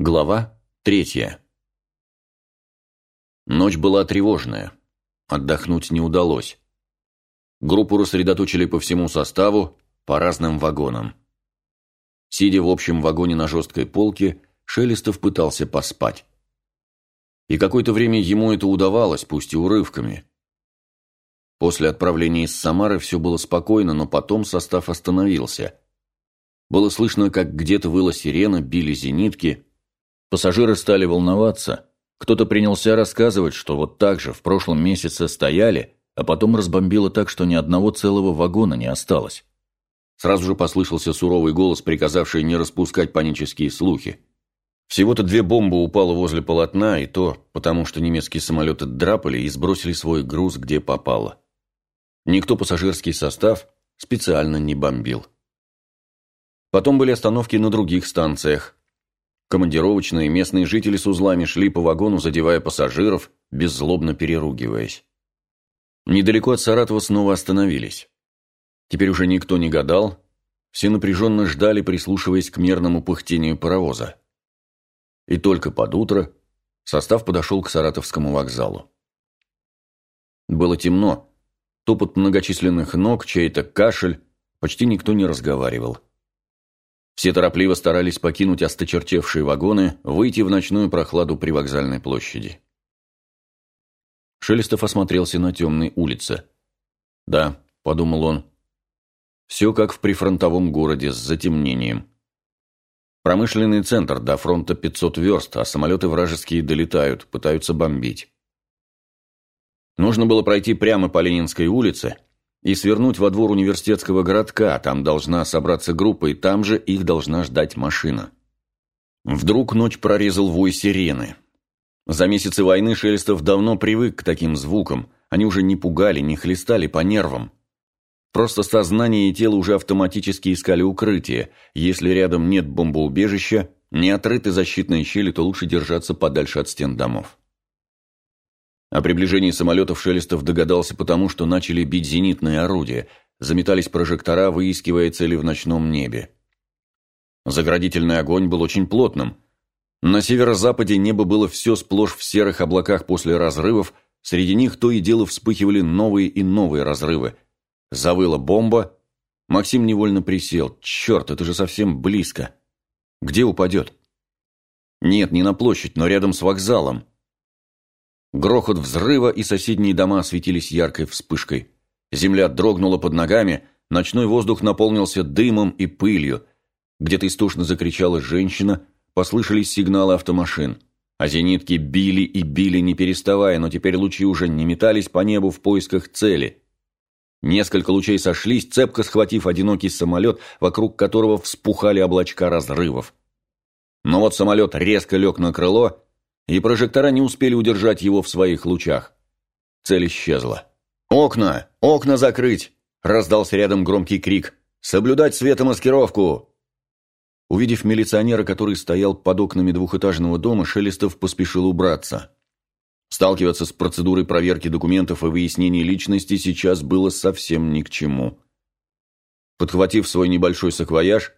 Глава третья. Ночь была тревожная. Отдохнуть не удалось. Группу рассредоточили по всему составу, по разным вагонам. Сидя в общем вагоне на жесткой полке, Шелестов пытался поспать. И какое-то время ему это удавалось, пусть и урывками. После отправления из Самары все было спокойно, но потом состав остановился. Было слышно, как где-то выла сирена, били зенитки – Пассажиры стали волноваться. Кто-то принялся рассказывать, что вот так же в прошлом месяце стояли, а потом разбомбило так, что ни одного целого вагона не осталось. Сразу же послышался суровый голос, приказавший не распускать панические слухи. Всего-то две бомбы упало возле полотна, и то потому, что немецкие самолеты драпали и сбросили свой груз где попало. Никто пассажирский состав специально не бомбил. Потом были остановки на других станциях, Командировочные местные жители с узлами шли по вагону, задевая пассажиров, беззлобно переругиваясь. Недалеко от Саратова снова остановились. Теперь уже никто не гадал, все напряженно ждали, прислушиваясь к мерному пыхтению паровоза. И только под утро состав подошел к Саратовскому вокзалу. Было темно, топот многочисленных ног, чей-то кашель, почти никто не разговаривал. Все торопливо старались покинуть осточертевшие вагоны, выйти в ночную прохладу при вокзальной площади. Шелестов осмотрелся на темной улице. «Да», — подумал он, — «все как в прифронтовом городе с затемнением. Промышленный центр, до фронта 500 верст, а самолеты вражеские долетают, пытаются бомбить. Нужно было пройти прямо по Ленинской улице, и свернуть во двор университетского городка, там должна собраться группа, и там же их должна ждать машина. Вдруг ночь прорезал вой сирены. За месяцы войны Шелестов давно привык к таким звукам, они уже не пугали, не хлестали по нервам. Просто сознание и тело уже автоматически искали укрытие. Если рядом нет бомбоубежища, не отрыты защитные щели, то лучше держаться подальше от стен домов. О приближении самолетов Шелестов догадался потому, что начали бить зенитные орудия, заметались прожектора, выискивая цели в ночном небе. Заградительный огонь был очень плотным. На северо-западе небо было все сплошь в серых облаках после разрывов, среди них то и дело вспыхивали новые и новые разрывы. Завыла бомба. Максим невольно присел. Черт, это же совсем близко. Где упадет? Нет, не на площадь, но рядом с вокзалом. Грохот взрыва и соседние дома осветились яркой вспышкой. Земля дрогнула под ногами, ночной воздух наполнился дымом и пылью. Где-то истошно закричала женщина, послышались сигналы автомашин. А зенитки били и били, не переставая, но теперь лучи уже не метались по небу в поисках цели. Несколько лучей сошлись, цепко схватив одинокий самолет, вокруг которого вспухали облачка разрывов. Но вот самолет резко лег на крыло, и прожектора не успели удержать его в своих лучах. Цель исчезла. «Окна! Окна закрыть!» – раздался рядом громкий крик. «Соблюдать светомаскировку!» Увидев милиционера, который стоял под окнами двухэтажного дома, Шелестов поспешил убраться. Сталкиваться с процедурой проверки документов и выяснения личности сейчас было совсем ни к чему. Подхватив свой небольшой саквояж,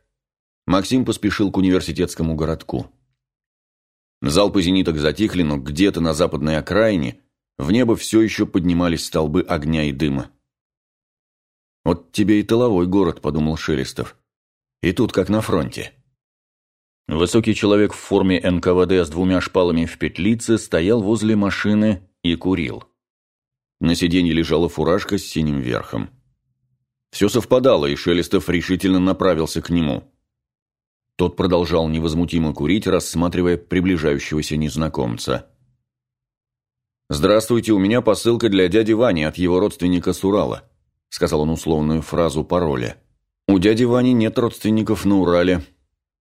Максим поспешил к университетскому городку. Залпы зениток затихли, но где-то на западной окраине в небо все еще поднимались столбы огня и дыма. «Вот тебе и тыловой город», — подумал Шелестов. «И тут как на фронте». Высокий человек в форме НКВД с двумя шпалами в петлице стоял возле машины и курил. На сиденье лежала фуражка с синим верхом. Все совпадало, и Шелестов решительно направился к нему. Тот продолжал невозмутимо курить, рассматривая приближающегося незнакомца. «Здравствуйте, у меня посылка для дяди Вани от его родственника с Урала», сказал он условную фразу пароля. «У дяди Вани нет родственников на Урале»,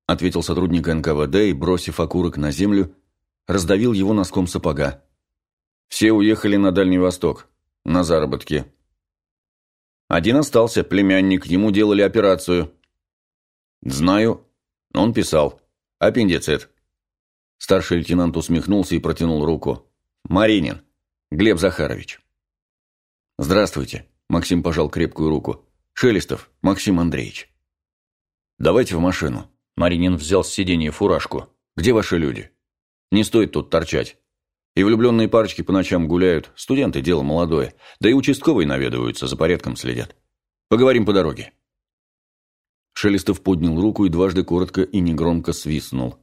ответил сотрудник НКВД и, бросив окурок на землю, раздавил его носком сапога. «Все уехали на Дальний Восток, на заработки». Один остался, племянник, ему делали операцию. «Знаю, он писал. «Аппендицит». Старший лейтенант усмехнулся и протянул руку. «Маринин. Глеб Захарович». «Здравствуйте», – Максим пожал крепкую руку. «Шелестов, Максим Андреевич». «Давайте в машину». Маринин взял с сиденья фуражку. Где ваши люди? Не стоит тут торчать. И влюбленные парочки по ночам гуляют. Студенты – дело молодое. Да и участковые наведываются, за порядком следят. Поговорим по дороге». Шелестов поднял руку и дважды коротко и негромко свистнул.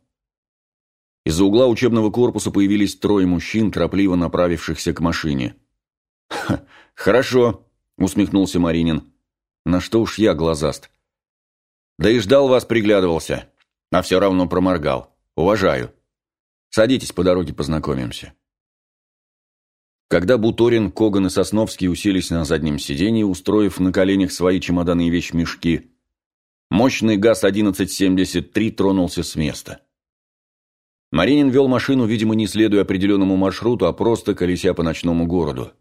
Из-за угла учебного корпуса появились трое мужчин, торопливо направившихся к машине. «Хорошо», – усмехнулся Маринин. «На что уж я глазаст. Да и ждал вас, приглядывался, а все равно проморгал. Уважаю. Садитесь, по дороге познакомимся». Когда Буторин, Коган и Сосновский уселись на заднем сиденье, устроив на коленях свои чемоданы и вещмешки, мощный ГАЗ-1173 тронулся с места. Маринин вел машину, видимо, не следуя определенному маршруту, а просто колеся по ночному городу.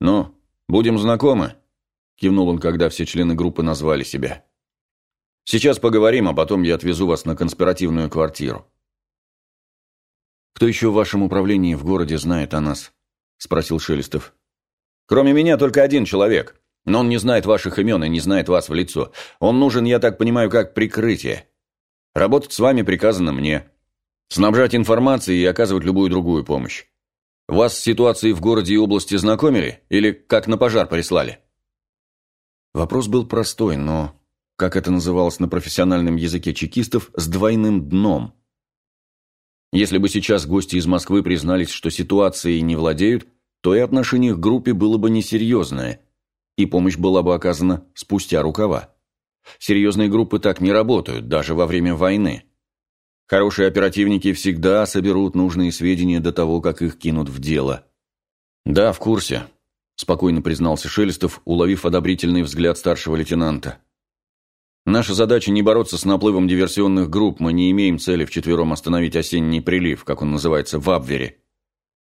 «Ну, будем знакомы?» – кивнул он, когда все члены группы назвали себя. «Сейчас поговорим, а потом я отвезу вас на конспиративную квартиру». «Кто еще в вашем управлении в городе знает о нас?» – спросил Шелестов. «Кроме меня только один человек, но он не знает ваших имен и не знает вас в лицо. Он нужен, я так понимаю, как прикрытие. Работать с вами приказано мне». Снабжать информацией и оказывать любую другую помощь. Вас с ситуацией в городе и области знакомили? Или как на пожар прислали? Вопрос был простой, но, как это называлось на профессиональном языке чекистов, с двойным дном. Если бы сейчас гости из Москвы признались, что ситуацией не владеют, то и отношение к группе было бы несерьезное, и помощь была бы оказана спустя рукава. Серьезные группы так не работают, даже во время войны. Хорошие оперативники всегда соберут нужные сведения до того, как их кинут в дело. «Да, в курсе», – спокойно признался Шелестов, уловив одобрительный взгляд старшего лейтенанта. «Наша задача не бороться с наплывом диверсионных групп, мы не имеем цели вчетвером остановить осенний прилив, как он называется, в Абвере.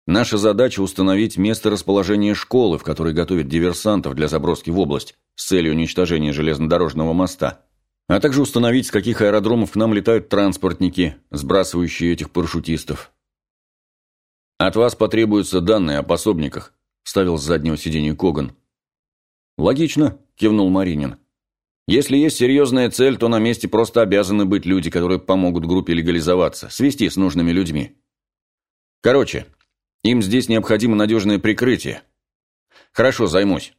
Наша задача – установить место расположения школы, в которой готовят диверсантов для заброски в область с целью уничтожения железнодорожного моста а также установить, с каких аэродромов к нам летают транспортники, сбрасывающие этих парашютистов. «От вас потребуются данные о пособниках», – вставил с заднего сиденья Коган. «Логично», – кивнул Маринин. «Если есть серьезная цель, то на месте просто обязаны быть люди, которые помогут группе легализоваться, свести с нужными людьми. Короче, им здесь необходимо надежное прикрытие. Хорошо, займусь.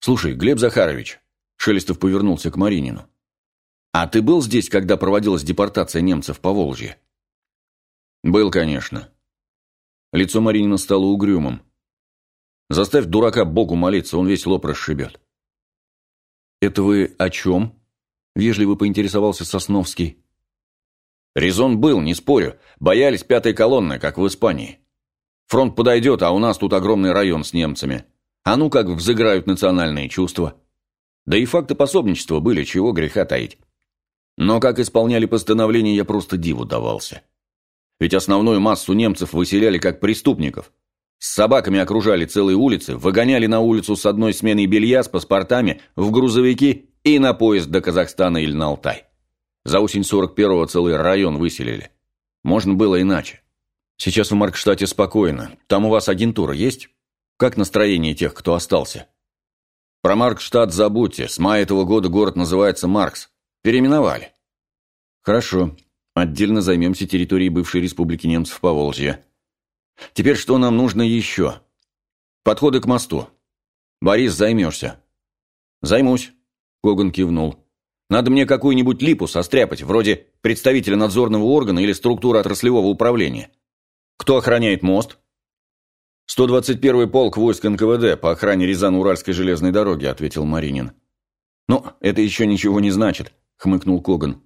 Слушай, Глеб Захарович, Шелестов повернулся к Маринину. «А ты был здесь, когда проводилась депортация немцев по Волжье?» «Был, конечно». Лицо Маринина стало угрюмым. «Заставь дурака Богу молиться, он весь лоб расшибет». «Это вы о чем?» – вежливо поинтересовался Сосновский. «Резон был, не спорю. Боялись пятой колонны, как в Испании. Фронт подойдет, а у нас тут огромный район с немцами. А ну как взыграют национальные чувства». Да и факты пособничества были, чего греха таить. Но как исполняли постановление, я просто диву давался. Ведь основную массу немцев выселяли как преступников. С собаками окружали целые улицы, выгоняли на улицу с одной сменой белья с паспортами, в грузовики и на поезд до Казахстана или на Алтай. За осень 41-го целый район выселили. Можно было иначе. Сейчас в Маркштате спокойно. Там у вас агентура есть? Как настроение тех, кто остался? Про Маркштадт забудьте. С мая этого года город называется Маркс. Переименовали. Хорошо. Отдельно займемся территорией бывшей республики немцев по Волжье. Теперь что нам нужно еще? Подходы к мосту. Борис, займешься. Займусь. Коган кивнул. Надо мне какую-нибудь липу состряпать, вроде представителя надзорного органа или структуры отраслевого управления. Кто охраняет мост? 121-й полк войск НКВД по охране Рязано-Уральской железной дороги», – ответил Маринин. «Ну, это еще ничего не значит», – хмыкнул Коган.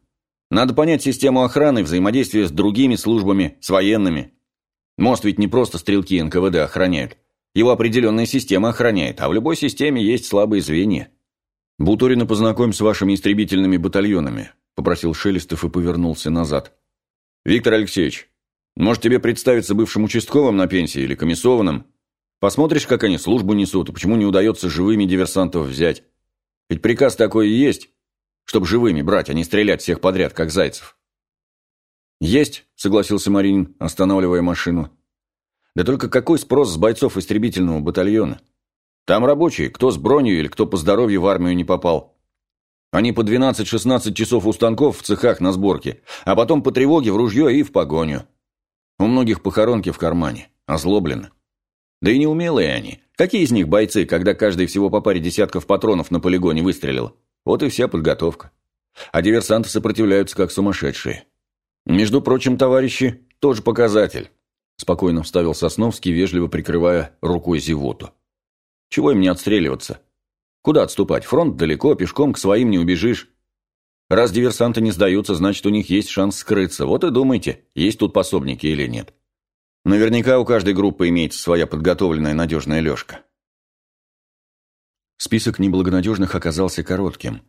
«Надо понять систему охраны, взаимодействие с другими службами, с военными. Мост ведь не просто стрелки НКВД охраняют. Его определенная система охраняет, а в любой системе есть слабые звенья». «Бутурина познакомь с вашими истребительными батальонами», – попросил Шелестов и повернулся назад. «Виктор Алексеевич, может, тебе представиться бывшим участковым на пенсии или комиссованным? Посмотришь, как они службу несут, и почему не удается живыми диверсантов взять. Ведь приказ такой и есть, чтобы живыми брать, а не стрелять всех подряд, как зайцев. «Есть», — согласился Марин, останавливая машину. «Да только какой спрос с бойцов истребительного батальона? Там рабочие, кто с бронью или кто по здоровью в армию не попал. Они по 12-16 часов у станков в цехах на сборке, а потом по тревоге в ружье и в погоню. У многих похоронки в кармане, озлоблены. Да и неумелые они. Какие из них бойцы, когда каждый всего по паре десятков патронов на полигоне выстрелил? Вот и вся подготовка. А диверсанты сопротивляются как сумасшедшие. Между прочим, товарищи, тоже показатель. Спокойно вставил Сосновский, вежливо прикрывая рукой зевоту. Чего им не отстреливаться? Куда отступать? Фронт далеко, пешком к своим не убежишь. Раз диверсанты не сдаются, значит, у них есть шанс скрыться. Вот и думайте, есть тут пособники или нет. Наверняка у каждой группы имеется своя подготовленная надежная лёжка. Список неблагонадежных оказался коротким.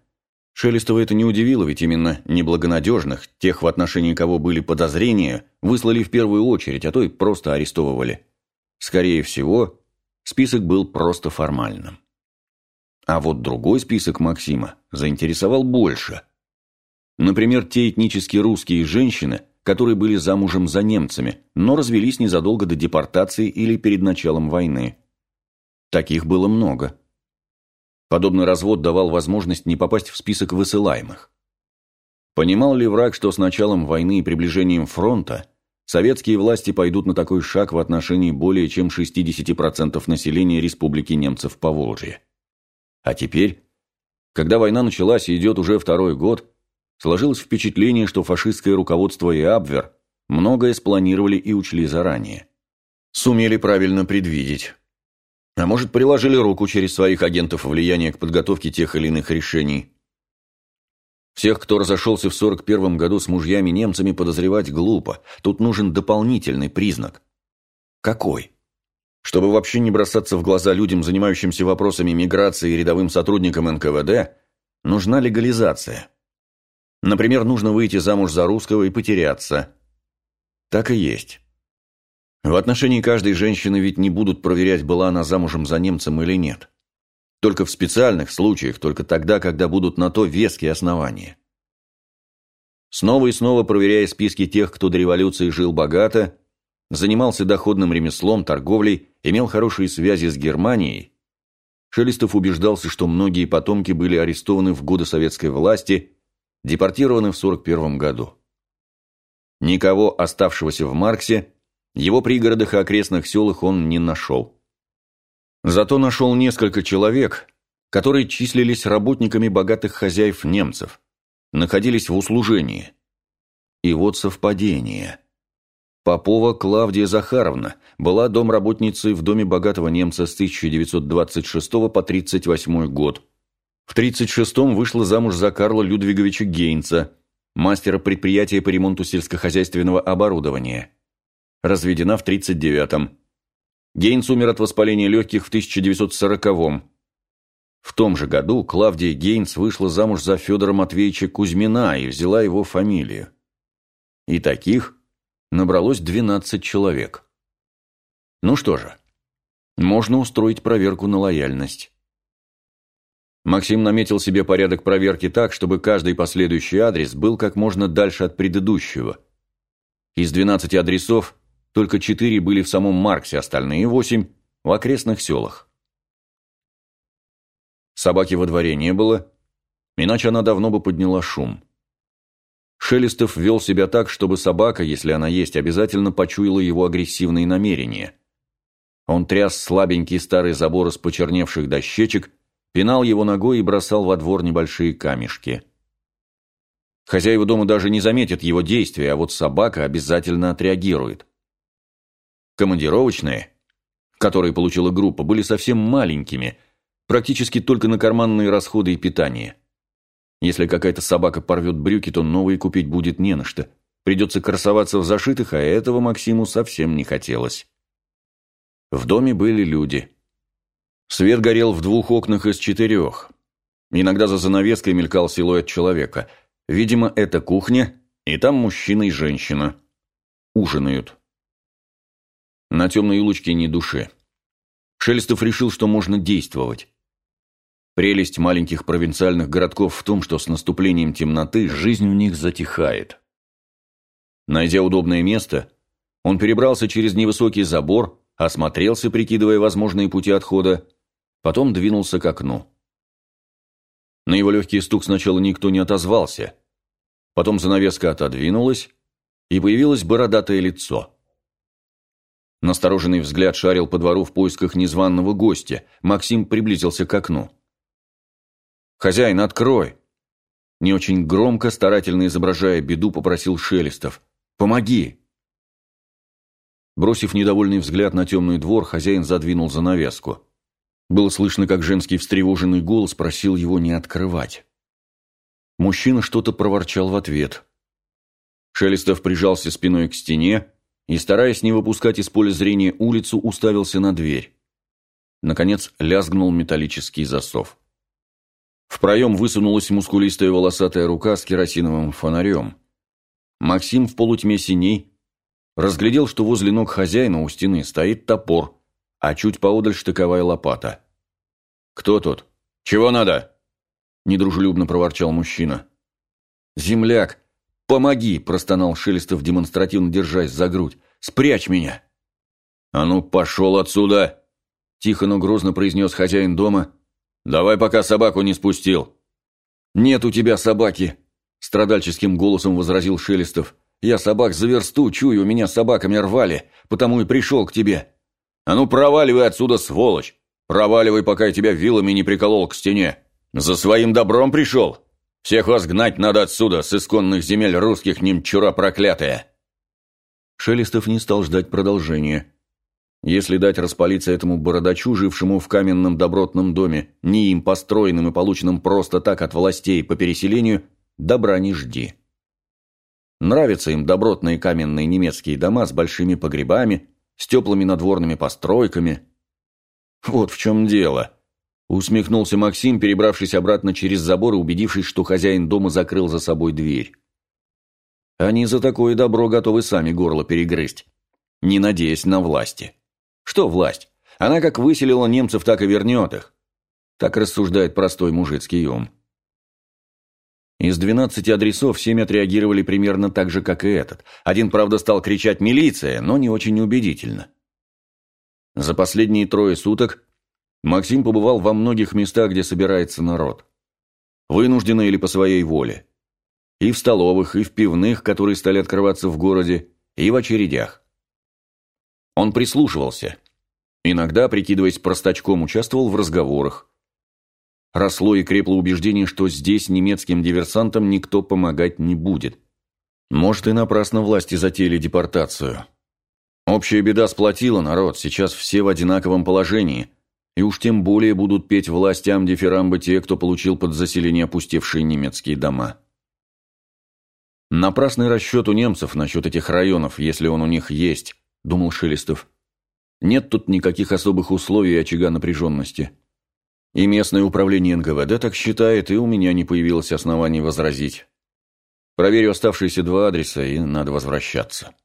Шелестова это не удивило, ведь именно неблагонадежных, тех, в отношении кого были подозрения, выслали в первую очередь, а то и просто арестовывали. Скорее всего, список был просто формальным. А вот другой список Максима заинтересовал больше. Например, те этнически русские женщины, которые были замужем за немцами, но развелись незадолго до депортации или перед началом войны. Таких было много. Подобный развод давал возможность не попасть в список высылаемых. Понимал ли враг, что с началом войны и приближением фронта советские власти пойдут на такой шаг в отношении более чем 60% населения Республики Немцев по Волжье? А теперь, когда война началась и идет уже второй год, сложилось впечатление, что фашистское руководство и Абвер многое спланировали и учли заранее. Сумели правильно предвидеть. А может, приложили руку через своих агентов влияния к подготовке тех или иных решений. Всех, кто разошелся в 41 году с мужьями-немцами, подозревать глупо. Тут нужен дополнительный признак. Какой? Чтобы вообще не бросаться в глаза людям, занимающимся вопросами миграции и рядовым сотрудникам НКВД, нужна легализация. Например, нужно выйти замуж за русского и потеряться. Так и есть. В отношении каждой женщины ведь не будут проверять, была она замужем за немцем или нет. Только в специальных случаях, только тогда, когда будут на то веские основания. Снова и снова проверяя списки тех, кто до революции жил богато, занимался доходным ремеслом, торговлей, имел хорошие связи с Германией, Шелестов убеждался, что многие потомки были арестованы в годы советской власти, депортированы в 1941 году. Никого, оставшегося в Марксе, его пригородах и окрестных селах он не нашел. Зато нашел несколько человек, которые числились работниками богатых хозяев немцев, находились в услужении. И вот совпадение. Попова Клавдия Захаровна была домработницей в доме богатого немца с 1926 по 1938 год. В 1936 вышла замуж за Карла Людвиговича Гейнца, мастера предприятия по ремонту сельскохозяйственного оборудования разведена в 1939-м. Гейнс умер от воспаления легких в 1940-м. В том же году Клавдия Гейнс вышла замуж за Федора Матвеевича Кузьмина и взяла его фамилию. И таких набралось 12 человек. Ну что же, можно устроить проверку на лояльность. Максим наметил себе порядок проверки так, чтобы каждый последующий адрес был как можно дальше от предыдущего. Из 12 адресов только четыре были в самом Марксе, остальные восемь – в окрестных селах. Собаки во дворе не было, иначе она давно бы подняла шум. Шелестов вел себя так, чтобы собака, если она есть, обязательно почуяла его агрессивные намерения. Он тряс слабенький старый забор из почерневших дощечек, пинал его ногой и бросал во двор небольшие камешки. Хозяева дома даже не заметят его действия, а вот собака обязательно отреагирует. Командировочные, которые получила группа, были совсем маленькими, практически только на карманные расходы и питание. Если какая-то собака порвет брюки, то новые купить будет не на что. Придется красоваться в зашитых, а этого Максиму совсем не хотелось. В доме были люди. Свет горел в двух окнах из четырех. Иногда за занавеской мелькал силуэт человека. Видимо, это кухня, и там мужчина и женщина. Ужинают. На темной улочке ни души. Шелестов решил, что можно действовать. Прелесть маленьких провинциальных городков в том, что с наступлением темноты жизнь в них затихает. Найдя удобное место, он перебрался через невысокий забор, осмотрелся, прикидывая возможные пути отхода, потом двинулся к окну. На его легкий стук сначала никто не отозвался. Потом занавеска отодвинулась, и появилось бородатое лицо. Настороженный взгляд шарил по двору в поисках незваного гостя. Максим приблизился к окну. «Хозяин, открой!» Не очень громко, старательно изображая беду, попросил Шелестов. «Помоги!» Бросив недовольный взгляд на темный двор, хозяин задвинул занавеску. Было слышно, как женский встревоженный голос просил его не открывать. Мужчина что-то проворчал в ответ. Шелестов прижался спиной к стене и, стараясь не выпускать из поля зрения улицу, уставился на дверь. Наконец лязгнул металлический засов. В проем высунулась мускулистая волосатая рука с керосиновым фонарем. Максим в полутьме синей разглядел, что возле ног хозяина у стены стоит топор, а чуть поодаль штыковая лопата. «Кто тут? Чего надо?» – недружелюбно проворчал мужчина. «Земляк, помоги!» – простонал Шелестов, демонстративно держась за грудь. «Спрячь меня!» «А ну, пошел отсюда!» – тихо, но грозно произнес хозяин дома. «Давай, пока собаку не спустил!» «Нет у тебя собаки!» – страдальческим голосом возразил Шелестов. «Я собак за версту чую, меня собаками рвали, потому и пришел к тебе!» «А ну проваливай отсюда, сволочь! Проваливай, пока я тебя вилами не приколол к стене! За своим добром пришел! Всех вас гнать надо отсюда, с исконных земель русских немчура проклятая!» Шелестов не стал ждать продолжения. Если дать распалиться этому бородачу, жившему в каменном добротном доме, не им построенным и полученным просто так от властей по переселению, добра не жди. Нравятся им добротные каменные немецкие дома с большими погребами, с теплыми надворными постройками. Вот в чем дело. Усмехнулся Максим, перебравшись обратно через забор и убедившись, что хозяин дома закрыл за собой дверь. Они за такое добро готовы сами горло перегрызть, не надеясь на власти. Что власть? Она как выселила немцев, так и вернет их. Так рассуждает простой мужицкий ум. Из двенадцати адресов семь отреагировали примерно так же, как и этот. Один, правда, стал кричать «милиция», но не очень убедительно. За последние трое суток Максим побывал во многих местах, где собирается народ. Вынужденно или по своей воле. И в столовых, и в пивных, которые стали открываться в городе, и в очередях. Он прислушивался. Иногда, прикидываясь простачком, участвовал в разговорах. Росло и крепло убеждение, что здесь немецким диверсантам никто помогать не будет. Может, и напрасно власти затеяли депортацию. Общая беда сплотила народ, сейчас все в одинаковом положении. И уж тем более будут петь властям дифирамбы те, кто получил под заселение опустевшие немецкие дома. Напрасный расчет у немцев насчет этих районов, если он у них есть, думал Шелестов. Нет тут никаких особых условий очага напряженности. И местное управление НКВД так считает, и у меня не появилось оснований возразить. Проверю оставшиеся два адреса, и надо возвращаться.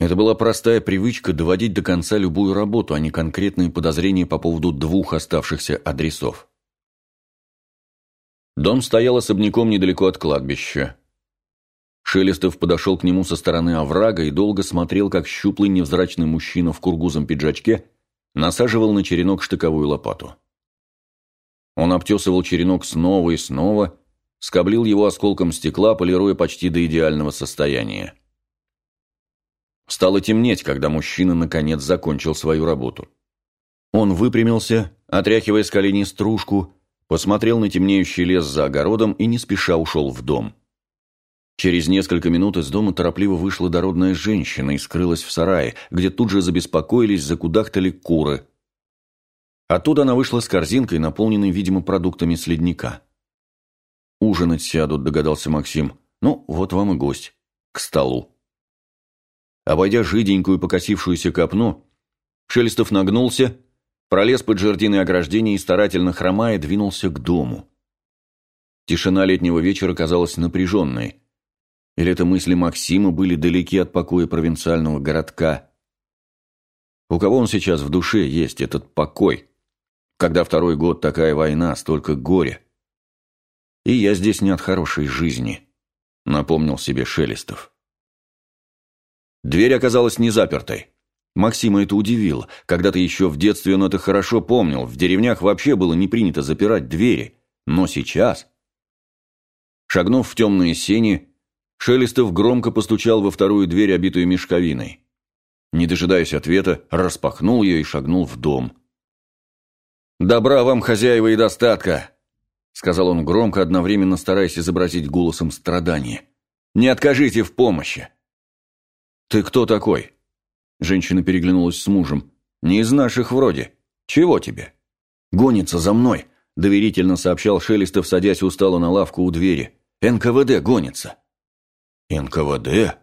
Это была простая привычка доводить до конца любую работу, а не конкретные подозрения по поводу двух оставшихся адресов. Дом стоял особняком недалеко от кладбища. Шелестов подошел к нему со стороны оврага и долго смотрел, как щуплый невзрачный мужчина в кургузом пиджачке насаживал на черенок штыковую лопату. Он обтесывал черенок снова и снова, скоблил его осколком стекла, полируя почти до идеального состояния. Стало темнеть, когда мужчина наконец закончил свою работу. Он выпрямился, отряхивая с коленей стружку, посмотрел на темнеющий лес за огородом и не спеша ушел в дом. Через несколько минут из дома торопливо вышла дородная женщина и скрылась в сарае, где тут же забеспокоились, закудахтали куры – Оттуда она вышла с корзинкой, наполненной, видимо, продуктами с ледника. «Ужинать сядут», — догадался Максим. «Ну, вот вам и гость. К столу». Обойдя жиденькую покосившуюся копну, Шелестов нагнулся, пролез под жердиной ограждения и, старательно хромая, двинулся к дому. Тишина летнего вечера казалась напряженной. Или это мысли Максима были далеки от покоя провинциального городка? У кого он сейчас в душе есть этот покой? Когда второй год такая война, столько горя. И я здесь не от хорошей жизни, напомнил себе Шелестов. Дверь оказалась не запертой. Максима это удивило. Когда-то еще в детстве он это хорошо помнил. В деревнях вообще было не принято запирать двери. Но сейчас Шагнув в темные сени, Шелестов громко постучал во вторую дверь, обитую мешковиной. Не дожидаясь ответа, распахнул ее и шагнул в дом. «Добра вам, хозяева, и достатка!» — сказал он громко, одновременно стараясь изобразить голосом страдания. «Не откажите в помощи!» «Ты кто такой?» Женщина переглянулась с мужем. «Не из наших вроде. Чего тебе?» «Гонится за мной», — доверительно сообщал Шелестов, садясь устало на лавку у двери. «НКВД гонится». «НКВД?»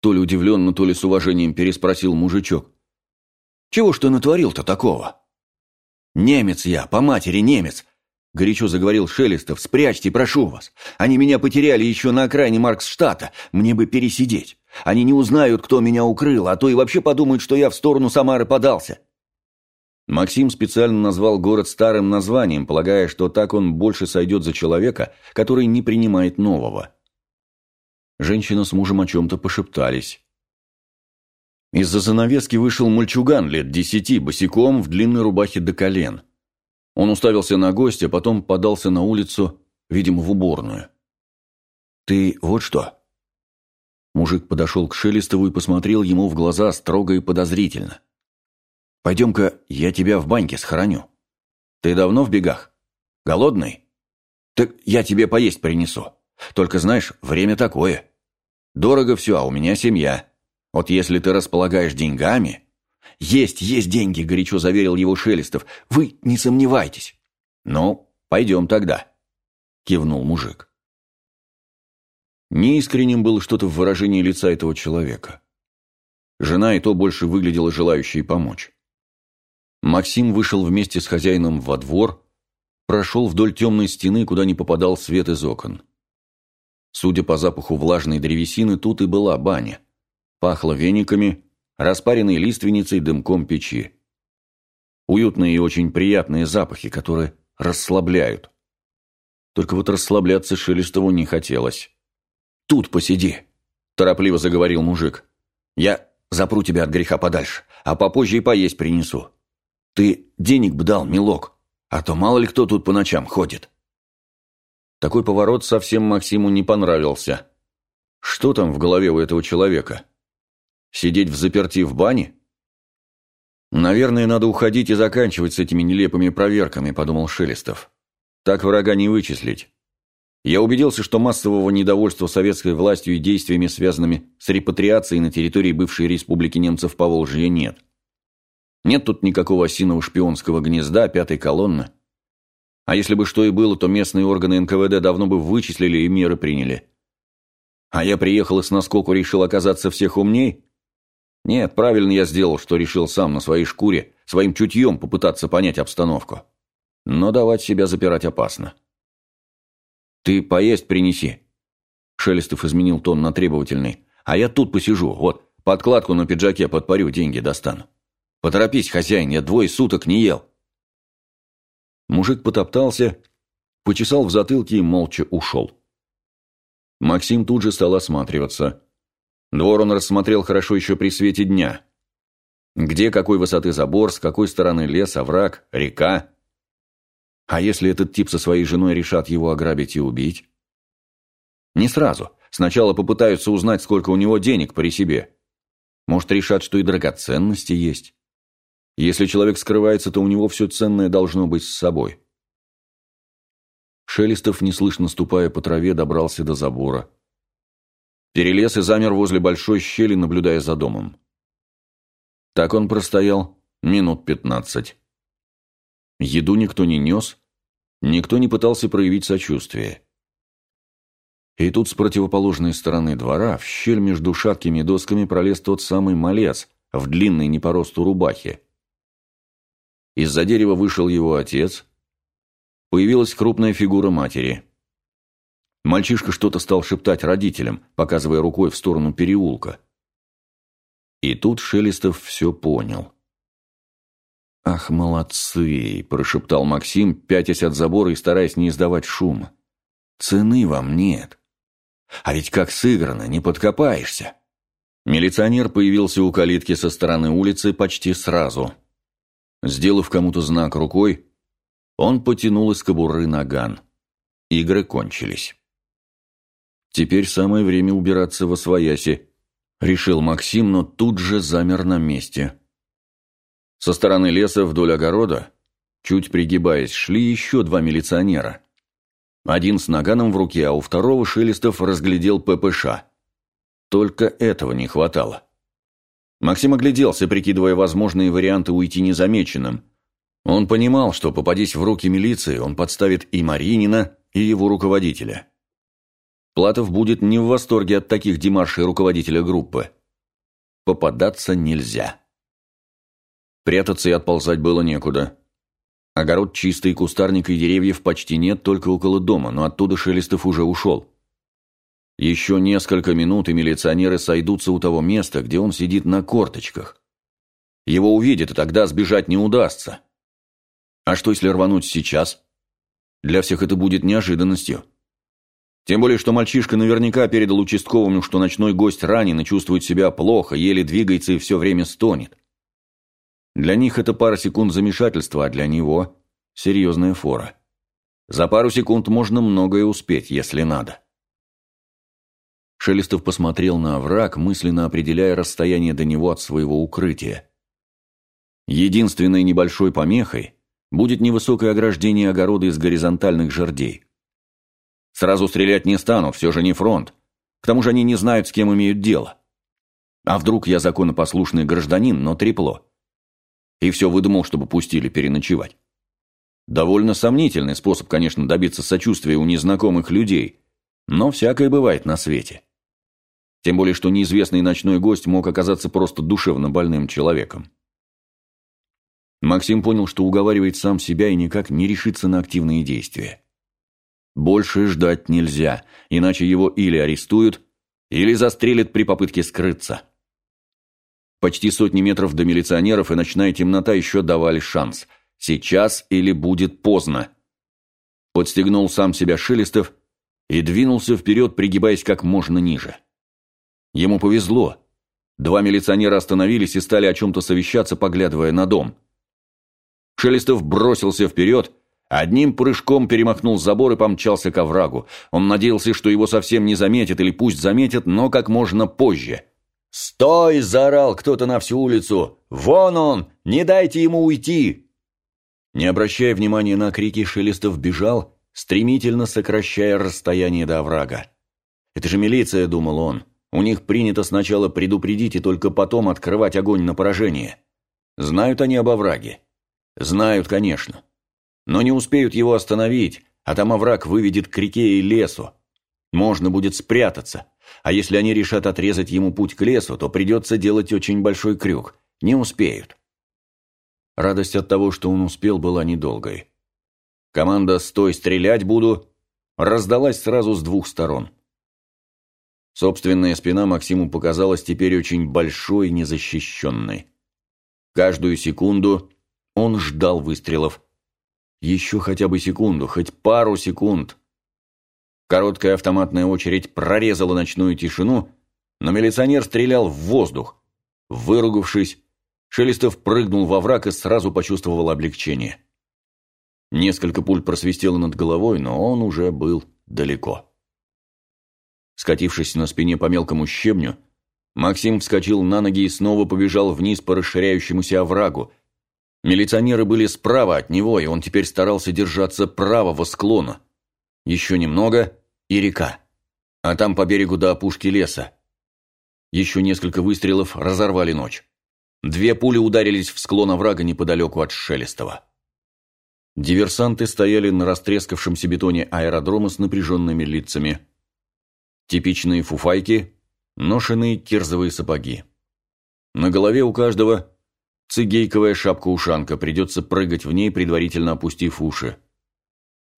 То ли удивленно, то ли с уважением переспросил мужичок. «Чего ж ты натворил-то такого?» «Немец я, по матери немец», — горячо заговорил Шелестов. «Спрячьте, прошу вас. Они меня потеряли еще на окраине Марксштата. Мне бы пересидеть. Они не узнают, кто меня укрыл, а то и вообще подумают, что я в сторону Самары подался». Максим специально назвал город старым названием, полагая, что так он больше сойдет за человека, который не принимает нового. Женщина с мужем о чем-то пошептались. Из-за занавески вышел мальчуган лет десяти, босиком, в длинной рубахе до колен. Он уставился на гостя, потом подался на улицу, видимо, в уборную. «Ты вот что?» Мужик подошел к Шелестову и посмотрел ему в глаза строго и подозрительно. «Пойдем-ка, я тебя в баньке схороню. Ты давно в бегах? Голодный? Так я тебе поесть принесу. Только знаешь, время такое. Дорого все, а у меня семья. Вот если ты располагаешь деньгами...» «Есть, есть деньги», — горячо заверил его Шелестов. «Вы не сомневайтесь». «Ну, пойдем тогда», — кивнул мужик. Неискренним было что-то в выражении лица этого человека. Жена и то больше выглядела желающей помочь. Максим вышел вместе с хозяином во двор, прошел вдоль темной стены, куда не попадал свет из окон. Судя по запаху влажной древесины, тут и была баня. Пахло вениками, распаренной лиственницей, дымком печи. Уютные и очень приятные запахи, которые расслабляют. Только вот расслабляться Шелестову не хотелось. «Тут посиди», – торопливо заговорил мужик. «Я запру тебя от греха подальше, а попозже и поесть принесу. Ты денег бы дал, милок, а то мало ли кто тут по ночам ходит». Такой поворот совсем Максиму не понравился. Что там в голове у этого человека? Сидеть в заперти в бане? Наверное, надо уходить и заканчивать с этими нелепыми проверками, подумал Шелестов. Так врага не вычислить. Я убедился, что массового недовольства советской властью и действиями, связанными с репатриацией на территории бывшей республики немцев по Волжье, нет. Нет тут никакого осиного шпионского гнезда, пятой колонны. А если бы что и было, то местные органы НКВД давно бы вычислили и меры приняли. А я приехал и с наскоку решил оказаться всех умней? Нет, правильно я сделал, что решил сам на своей шкуре, своим чутьем попытаться понять обстановку. Но давать себя запирать опасно. «Ты поесть принеси». Шелестов изменил тон на требовательный. «А я тут посижу, вот, подкладку на пиджаке подпарю, деньги достану. Поторопись, хозяин, я двое суток не ел». Мужик потоптался, почесал в затылке и молча ушел. Максим тут же стал осматриваться. Двор он рассмотрел хорошо еще при свете дня. Где какой высоты забор, с какой стороны лес, овраг, река. А если этот тип со своей женой решат его ограбить и убить? Не сразу. Сначала попытаются узнать, сколько у него денег при себе. Может, решат, что и драгоценности есть. Если человек скрывается, то у него все ценное должно быть с собой. Шелестов, неслышно ступая по траве, добрался до забора. Перелез и замер возле большой щели, наблюдая за домом. Так он простоял минут пятнадцать. Еду никто не нес, никто не пытался проявить сочувствие. И тут с противоположной стороны двора, в щель между шаткими досками пролез тот самый малец в длинной не по росту рубахе. Из-за дерева вышел его отец. Появилась крупная фигура матери. Мальчишка что-то стал шептать родителям, показывая рукой в сторону переулка. И тут Шелестов все понял. «Ах, молодцы!» – прошептал Максим, пятясь от забора и стараясь не издавать шума. «Цены вам нет. А ведь как сыграно, не подкопаешься!» Милиционер появился у калитки со стороны улицы почти сразу. Сделав кому-то знак рукой, он потянул из кобуры наган. Игры кончились. Теперь самое время убираться во свояси, решил Максим, но тут же замер на месте. Со стороны леса вдоль огорода, чуть пригибаясь, шли еще два милиционера. Один с наганом в руке, а у второго Шелестов разглядел ППШ. Только этого не хватало. Максим огляделся, прикидывая возможные варианты уйти незамеченным. Он понимал, что, попадись в руки милиции, он подставит и Маринина, и его руководителя. Платов будет не в восторге от таких демаршей руководителя группы. Попадаться нельзя. Прятаться и отползать было некуда. Огород чистый, кустарника и деревьев почти нет, только около дома, но оттуда Шелестов уже ушел. Еще несколько минут, и милиционеры сойдутся у того места, где он сидит на корточках. Его увидят, и тогда сбежать не удастся. А что, если рвануть сейчас? Для всех это будет неожиданностью. Тем более, что мальчишка наверняка передал участковому, что ночной гость ранен и чувствует себя плохо, еле двигается и все время стонет. Для них это пара секунд замешательства, а для него – серьезная фора. За пару секунд можно многое успеть, если надо. Шелестов посмотрел на овраг, мысленно определяя расстояние до него от своего укрытия. Единственной небольшой помехой будет невысокое ограждение огорода из горизонтальных жердей. Сразу стрелять не станут, все же не фронт. К тому же они не знают, с кем имеют дело. А вдруг я законопослушный гражданин, но трепло? И все выдумал, чтобы пустили переночевать. Довольно сомнительный способ, конечно, добиться сочувствия у незнакомых людей, но всякое бывает на свете. Тем более, что неизвестный ночной гость мог оказаться просто душевно больным человеком. Максим понял, что уговаривает сам себя и никак не решится на активные действия. Больше ждать нельзя, иначе его или арестуют, или застрелят при попытке скрыться. Почти сотни метров до милиционеров и ночная темнота еще давали шанс. Сейчас или будет поздно. Подстегнул сам себя Шелестов и двинулся вперед, пригибаясь как можно ниже. Ему повезло. Два милиционера остановились и стали о чем-то совещаться, поглядывая на дом. Шелестов бросился вперед, одним прыжком перемахнул забор и помчался к оврагу. Он надеялся, что его совсем не заметят или пусть заметят, но как можно позже – «Стой!» – заорал кто-то на всю улицу. «Вон он! Не дайте ему уйти!» Не обращая внимания на крики, Шелестов бежал, стремительно сокращая расстояние до оврага. «Это же милиция», – думал он. «У них принято сначала предупредить и только потом открывать огонь на поражение. Знают они об овраге?» «Знают, конечно. Но не успеют его остановить, а там овраг выведет к реке и лесу. Можно будет спрятаться. А если они решат отрезать ему путь к лесу, то придется делать очень большой крюк. Не успеют. Радость от того, что он успел, была недолгой. Команда «Стой, стрелять буду!» раздалась сразу с двух сторон. Собственная спина Максиму показалась теперь очень большой и незащищенной. Каждую секунду он ждал выстрелов. Еще хотя бы секунду, хоть пару секунд – Короткая автоматная очередь прорезала ночную тишину, но милиционер стрелял в воздух. Выругавшись, Шелестов прыгнул во враг и сразу почувствовал облегчение. Несколько пуль просвистело над головой, но он уже был далеко. Скатившись на спине по мелкому щебню, Максим вскочил на ноги и снова побежал вниз по расширяющемуся оврагу. Милиционеры были справа от него, и он теперь старался держаться правого склона. Еще немного и река. А там по берегу до опушки леса. Еще несколько выстрелов разорвали ночь. Две пули ударились в склон оврага неподалеку от Шелестова. Диверсанты стояли на растрескавшемся бетоне аэродрома с напряженными лицами. Типичные фуфайки, ношеные кирзовые сапоги. На голове у каждого цигейковая шапка-ушанка, придется прыгать в ней, предварительно опустив уши.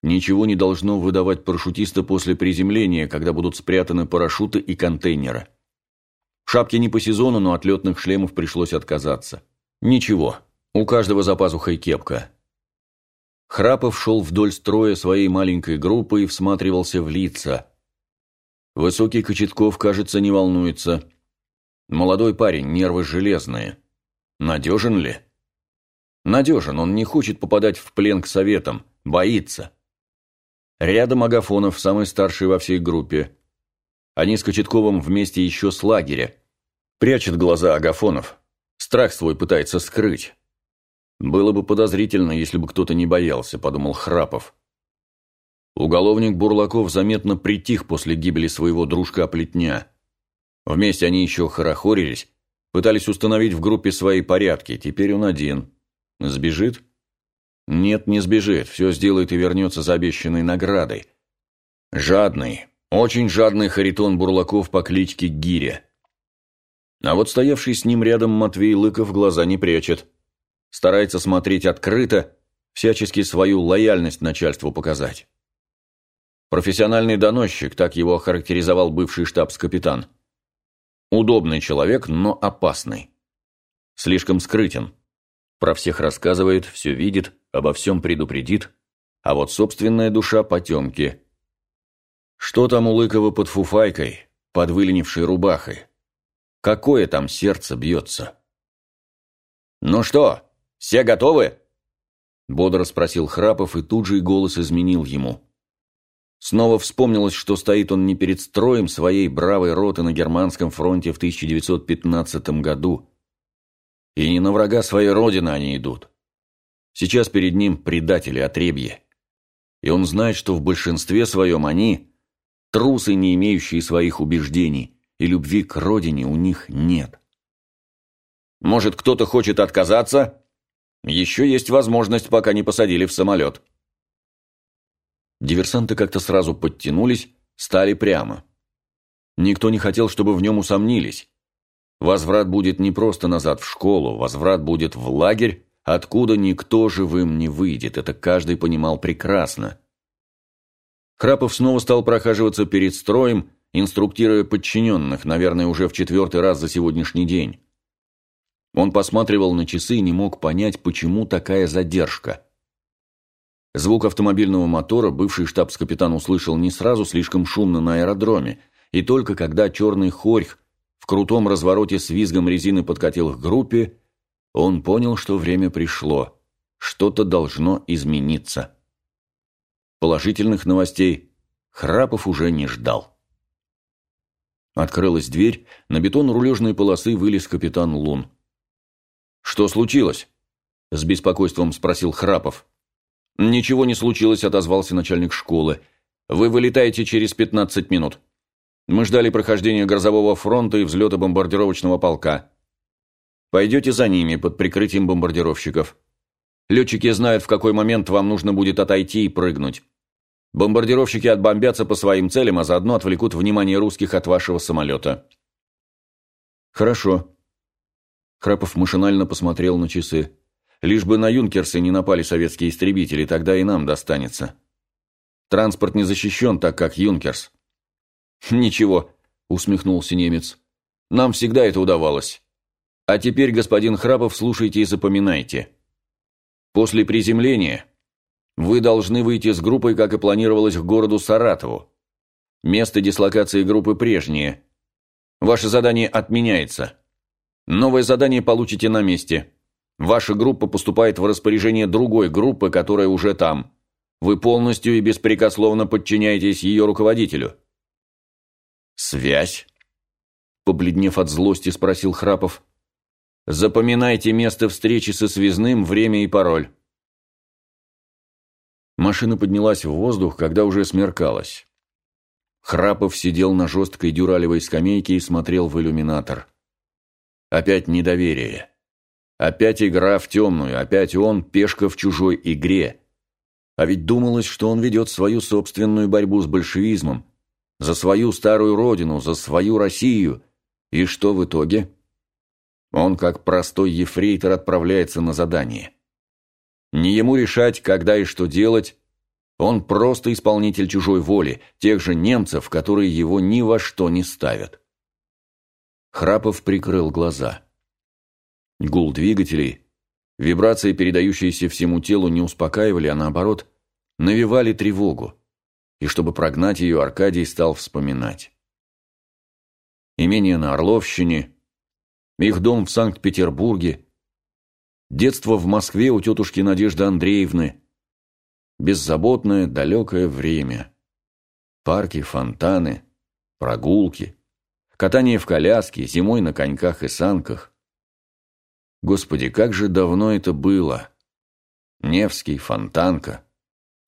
Ничего не должно выдавать парашютиста после приземления, когда будут спрятаны парашюты и контейнеры. Шапки не по сезону, но от летных шлемов пришлось отказаться. Ничего, у каждого за пазухой кепка. Храпов шел вдоль строя своей маленькой группы и всматривался в лица. Высокий Кочетков, кажется, не волнуется. Молодой парень, нервы железные. Надежен ли? Надежен, он не хочет попадать в плен к советам, боится. Рядом Агафонов, самый старший во всей группе. Они с Кочетковым вместе еще с лагеря. Прячет глаза Агафонов. Страх свой пытается скрыть. Было бы подозрительно, если бы кто-то не боялся, подумал Храпов. Уголовник Бурлаков заметно притих после гибели своего дружка-плетня. Вместе они еще хорохорились, пытались установить в группе свои порядки, теперь он один. Сбежит? Нет, не сбежит, все сделает и вернется за обещанной наградой. Жадный, очень жадный Харитон Бурлаков по кличке Гиря. А вот стоявший с ним рядом Матвей Лыков глаза не прячет. Старается смотреть открыто, всячески свою лояльность начальству показать. Профессиональный доносчик, так его охарактеризовал бывший штабс-капитан. Удобный человек, но опасный. Слишком скрытен. Про всех рассказывает, все видит, обо всем предупредит, а вот собственная душа потемки. Что там у Лыкова под фуфайкой, под выленившей рубахой? Какое там сердце бьется? «Ну что, все готовы?» Бодро спросил Храпов, и тут же и голос изменил ему. Снова вспомнилось, что стоит он не перед строем своей бравой роты на германском фронте в 1915 году. И не на врага своей родины они идут. Сейчас перед ним предатели, отребье. И он знает, что в большинстве своем они – трусы, не имеющие своих убеждений, и любви к родине у них нет. Может, кто-то хочет отказаться? Еще есть возможность, пока не посадили в самолет. Диверсанты как-то сразу подтянулись, стали прямо. Никто не хотел, чтобы в нем усомнились. Возврат будет не просто назад в школу, возврат будет в лагерь, откуда никто живым не выйдет, это каждый понимал прекрасно. Храпов снова стал прохаживаться перед строем, инструктируя подчиненных, наверное, уже в четвертый раз за сегодняшний день. Он посматривал на часы и не мог понять, почему такая задержка. Звук автомобильного мотора бывший штабс-капитан услышал не сразу, слишком шумно на аэродроме, и только когда черный хорьх в крутом развороте с визгом резины подкатил к группе, он понял, что время пришло, что-то должно измениться. Положительных новостей Храпов уже не ждал. Открылась дверь, на бетон рулежной полосы вылез капитан Лун. «Что случилось?» – с беспокойством спросил Храпов. «Ничего не случилось», – отозвался начальник школы. «Вы вылетаете через пятнадцать минут. Мы ждали прохождения грозового фронта и взлета бомбардировочного полка. Пойдете за ними под прикрытием бомбардировщиков. Летчики знают, в какой момент вам нужно будет отойти и прыгнуть. Бомбардировщики отбомбятся по своим целям, а заодно отвлекут внимание русских от вашего самолета». «Хорошо», Храпов машинально посмотрел на часы. Лишь бы на юнкерсы не напали советские истребители, тогда и нам достанется. Транспорт не защищен так, как юнкерс. Ничего, усмехнулся немец. Нам всегда это удавалось. А теперь, господин Храпов, слушайте и запоминайте. После приземления вы должны выйти с группой, как и планировалось, к городу Саратову. Место дислокации группы прежнее. Ваше задание отменяется. Новое задание получите на месте. Ваша группа поступает в распоряжение другой группы, которая уже там. Вы полностью и беспрекословно подчиняетесь ее руководителю. Связь? Побледнев от злости, спросил Храпов. Запоминайте место встречи со связным, время и пароль. Машина поднялась в воздух, когда уже смеркалось. Храпов сидел на жесткой дюралевой скамейке и смотрел в иллюминатор. Опять недоверие. Опять игра в темную, опять он пешка в чужой игре. А ведь думалось, что он ведет свою собственную борьбу с большевизмом, за свою старую родину, за свою Россию. И что в итоге? Он, как простой ефрейтор, отправляется на задание. Не ему решать, когда и что делать. Он просто исполнитель чужой воли, тех же немцев, которые его ни во что не ставят. Храпов прикрыл глаза. Гул двигателей, вибрации, передающиеся всему телу, не успокаивали, а наоборот, навевали тревогу. И чтобы прогнать ее, Аркадий стал вспоминать. Имение на Орловщине, их дом в Санкт-Петербурге, детство в Москве у тетушки Надежды Андреевны, беззаботное, далекое время, парки, фонтаны, прогулки, катание в коляске, зимой на коньках и санках. Господи, как же давно это было! Невский, Фонтанка,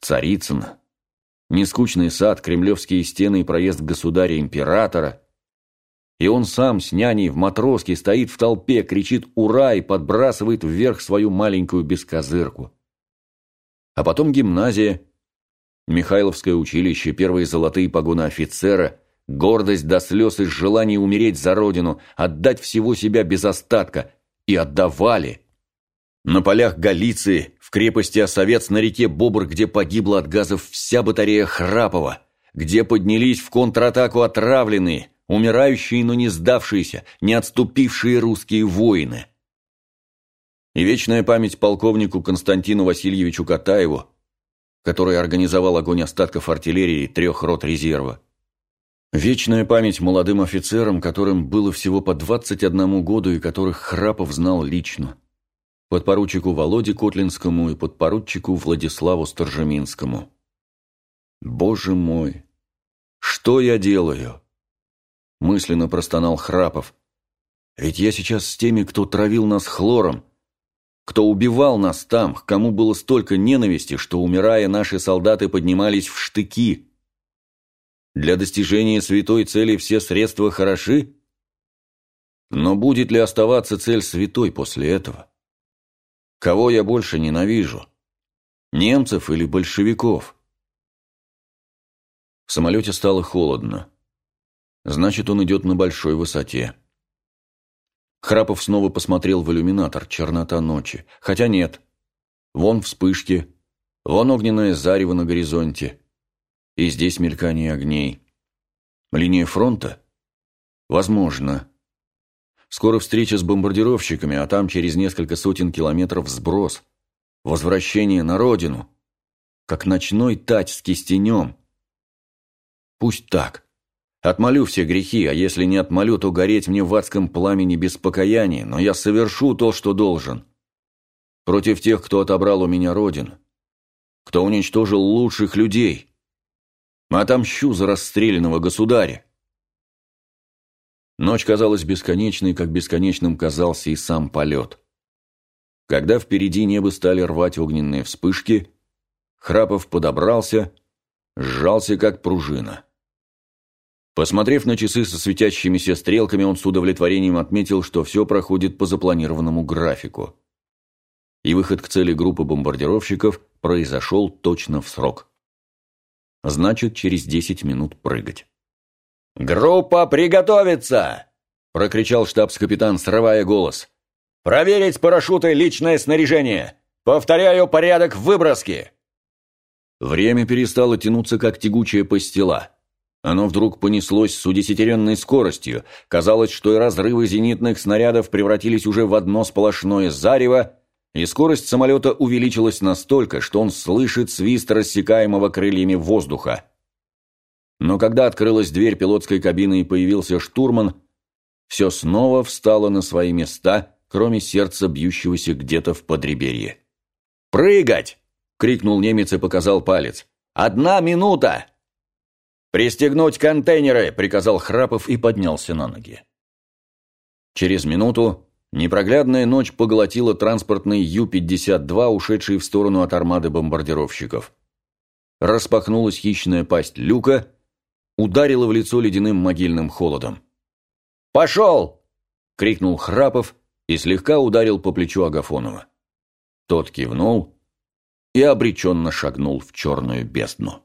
Царицын, нескучный сад, кремлевские стены и проезд государя-императора. И он сам с няней в матроске стоит в толпе, кричит «Ура!» и подбрасывает вверх свою маленькую бескозырку. А потом гимназия, Михайловское училище, первые золотые погоны офицера, гордость до слез и желание умереть за родину, отдать всего себя без остатка. И отдавали. На полях Галиции, в крепости Осовец на реке Бобр, где погибла от газов вся батарея Храпова, где поднялись в контратаку отравленные, умирающие, но не сдавшиеся, не отступившие русские воины. И вечная память полковнику Константину Васильевичу Катаеву, который организовал огонь остатков артиллерии трех рот резерва. Вечная память молодым офицерам, которым было всего по 21 году и которых Храпов знал лично подпоручику Володе Котлинскому и подпоручику Владиславу Сторжеминскому. «Боже мой! Что я делаю?» Мысленно простонал Храпов. «Ведь я сейчас с теми, кто травил нас хлором, кто убивал нас там, кому было столько ненависти, что, умирая, наши солдаты поднимались в штыки. Для достижения святой цели все средства хороши, но будет ли оставаться цель святой после этого?» Кого я больше ненавижу? Немцев или большевиков? В самолете стало холодно. Значит, он идет на большой высоте. Храпов снова посмотрел в иллюминатор, чернота ночи. Хотя нет. Вон вспышки, вон огненное зарево на горизонте. И здесь мелькание огней. Линия фронта? Возможно. Скоро встреча с бомбардировщиками, а там через несколько сотен километров сброс. Возвращение на родину. Как ночной тач с кистенем. Пусть так. Отмолю все грехи, а если не отмолю, то гореть мне в адском пламени без покаяния, но я совершу то, что должен. Против тех, кто отобрал у меня родину. Кто уничтожил лучших людей. Отомщу за расстрелянного государя. Ночь казалась бесконечной, как бесконечным казался и сам полет. Когда впереди небо стали рвать огненные вспышки, Храпов подобрался, сжался, как пружина. Посмотрев на часы со светящимися стрелками, он с удовлетворением отметил, что все проходит по запланированному графику. И выход к цели группы бомбардировщиков произошел точно в срок. Значит, через 10 минут прыгать. «Группа приготовиться!» – прокричал штабс-капитан, срывая голос. «Проверить парашюты личное снаряжение! Повторяю, порядок выброски!» Время перестало тянуться, как тягучая пастила. Оно вдруг понеслось с удесятеренной скоростью. Казалось, что и разрывы зенитных снарядов превратились уже в одно сплошное зарево, и скорость самолета увеличилась настолько, что он слышит свист рассекаемого крыльями воздуха. Но когда открылась дверь пилотской кабины и появился штурман, все снова встало на свои места, кроме сердца, бьющегося где-то в подреберье. «Прыгать!» — крикнул немец и показал палец. «Одна минута!» «Пристегнуть контейнеры!» — приказал Храпов и поднялся на ноги. Через минуту непроглядная ночь поглотила транспортный Ю-52, ушедший в сторону от армады бомбардировщиков. Распахнулась хищная пасть люка — ударило в лицо ледяным могильным холодом. «Пошел!» — крикнул Храпов и слегка ударил по плечу Агафонова. Тот кивнул и обреченно шагнул в черную бездну.